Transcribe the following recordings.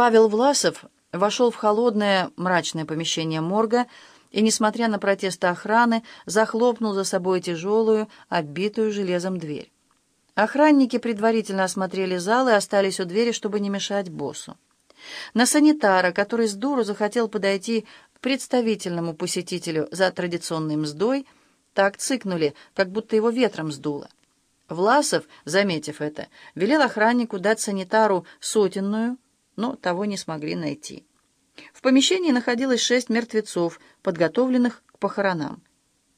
Павел Власов вошел в холодное, мрачное помещение морга и, несмотря на протесты охраны, захлопнул за собой тяжелую, оббитую железом дверь. Охранники предварительно осмотрели зал и остались у двери, чтобы не мешать боссу. На санитара, который с дуру захотел подойти к представительному посетителю за традиционной мздой, так цыкнули, как будто его ветром сдуло. Власов, заметив это, велел охраннику дать санитару сотенную, но того не смогли найти. В помещении находилось шесть мертвецов, подготовленных к похоронам.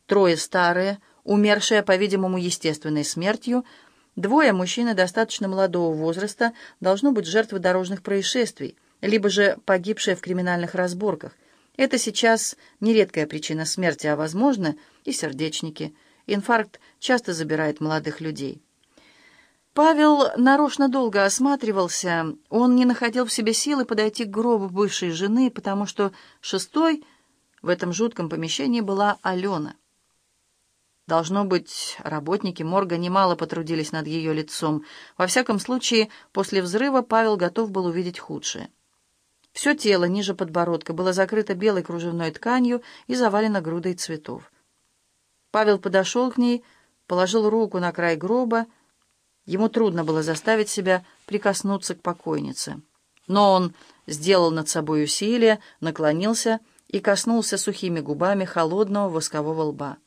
Трое старые, умершие, по-видимому, естественной смертью, двое мужчины достаточно молодого возраста, должно быть жертвы дорожных происшествий, либо же погибшие в криминальных разборках. Это сейчас нередкая причина смерти, а, возможно, и сердечники. Инфаркт часто забирает молодых людей. Павел нарочно долго осматривался. Он не находил в себе силы подойти к гробу бывшей жены, потому что шестой в этом жутком помещении была Алена. Должно быть, работники морга немало потрудились над ее лицом. Во всяком случае, после взрыва Павел готов был увидеть худшее. Все тело ниже подбородка было закрыто белой кружевной тканью и завалено грудой цветов. Павел подошел к ней, положил руку на край гроба, Ему трудно было заставить себя прикоснуться к покойнице. Но он сделал над собой усилие, наклонился и коснулся сухими губами холодного воскового лба.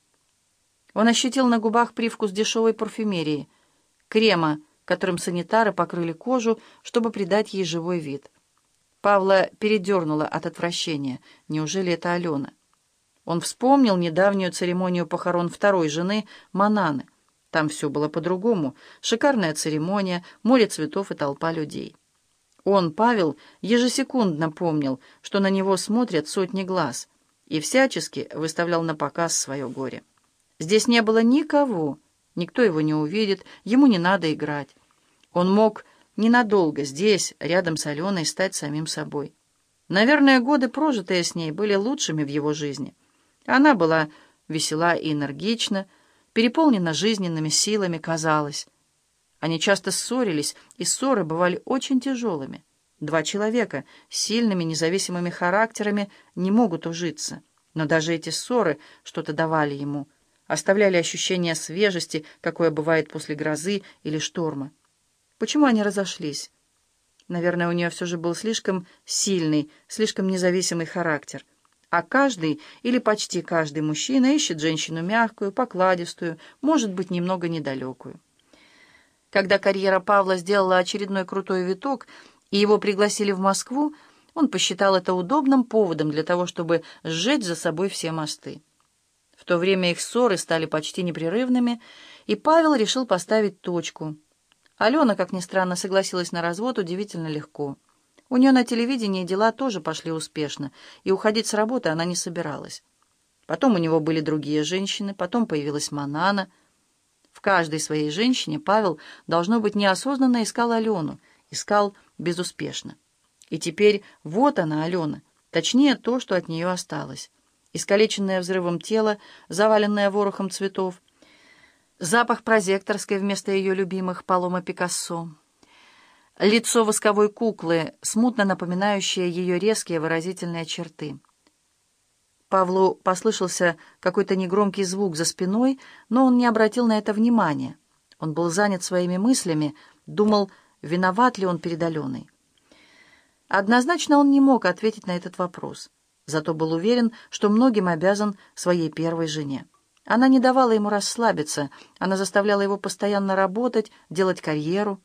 Он ощутил на губах привкус дешевой парфюмерии, крема, которым санитары покрыли кожу, чтобы придать ей живой вид. Павла передернуло от отвращения. Неужели это Алена? Он вспомнил недавнюю церемонию похорон второй жены, Мананы. Там все было по-другому. Шикарная церемония, море цветов и толпа людей. Он, Павел, ежесекундно помнил, что на него смотрят сотни глаз, и всячески выставлял на показ свое горе. Здесь не было никого, никто его не увидит, ему не надо играть. Он мог ненадолго здесь, рядом с Аленой, стать самим собой. Наверное, годы, прожитые с ней, были лучшими в его жизни. Она была весела и энергична, переполнена жизненными силами, казалось. Они часто ссорились, и ссоры бывали очень тяжелыми. Два человека с сильными независимыми характерами не могут ужиться. Но даже эти ссоры что-то давали ему, оставляли ощущение свежести, какое бывает после грозы или шторма. Почему они разошлись? Наверное, у нее все же был слишком сильный, слишком независимый характер — а каждый или почти каждый мужчина ищет женщину мягкую, покладистую, может быть, немного недалекую. Когда карьера Павла сделала очередной крутой виток, и его пригласили в Москву, он посчитал это удобным поводом для того, чтобы сжечь за собой все мосты. В то время их ссоры стали почти непрерывными, и Павел решил поставить точку. Алена, как ни странно, согласилась на развод удивительно легко. У нее на телевидении дела тоже пошли успешно, и уходить с работы она не собиралась. Потом у него были другие женщины, потом появилась Манана. В каждой своей женщине Павел, должно быть, неосознанно искал Алену, искал безуспешно. И теперь вот она, Алена, точнее то, что от нее осталось. Искалеченное взрывом тело, заваленное ворохом цветов, запах прозекторской вместо ее любимых Палома Пикассо — лицо восковой куклы, смутно напоминающее ее резкие выразительные черты. Павлу послышался какой-то негромкий звук за спиной, но он не обратил на это внимания. Он был занят своими мыслями, думал, виноват ли он перед Аленой. Однозначно он не мог ответить на этот вопрос, зато был уверен, что многим обязан своей первой жене. Она не давала ему расслабиться, она заставляла его постоянно работать, делать карьеру —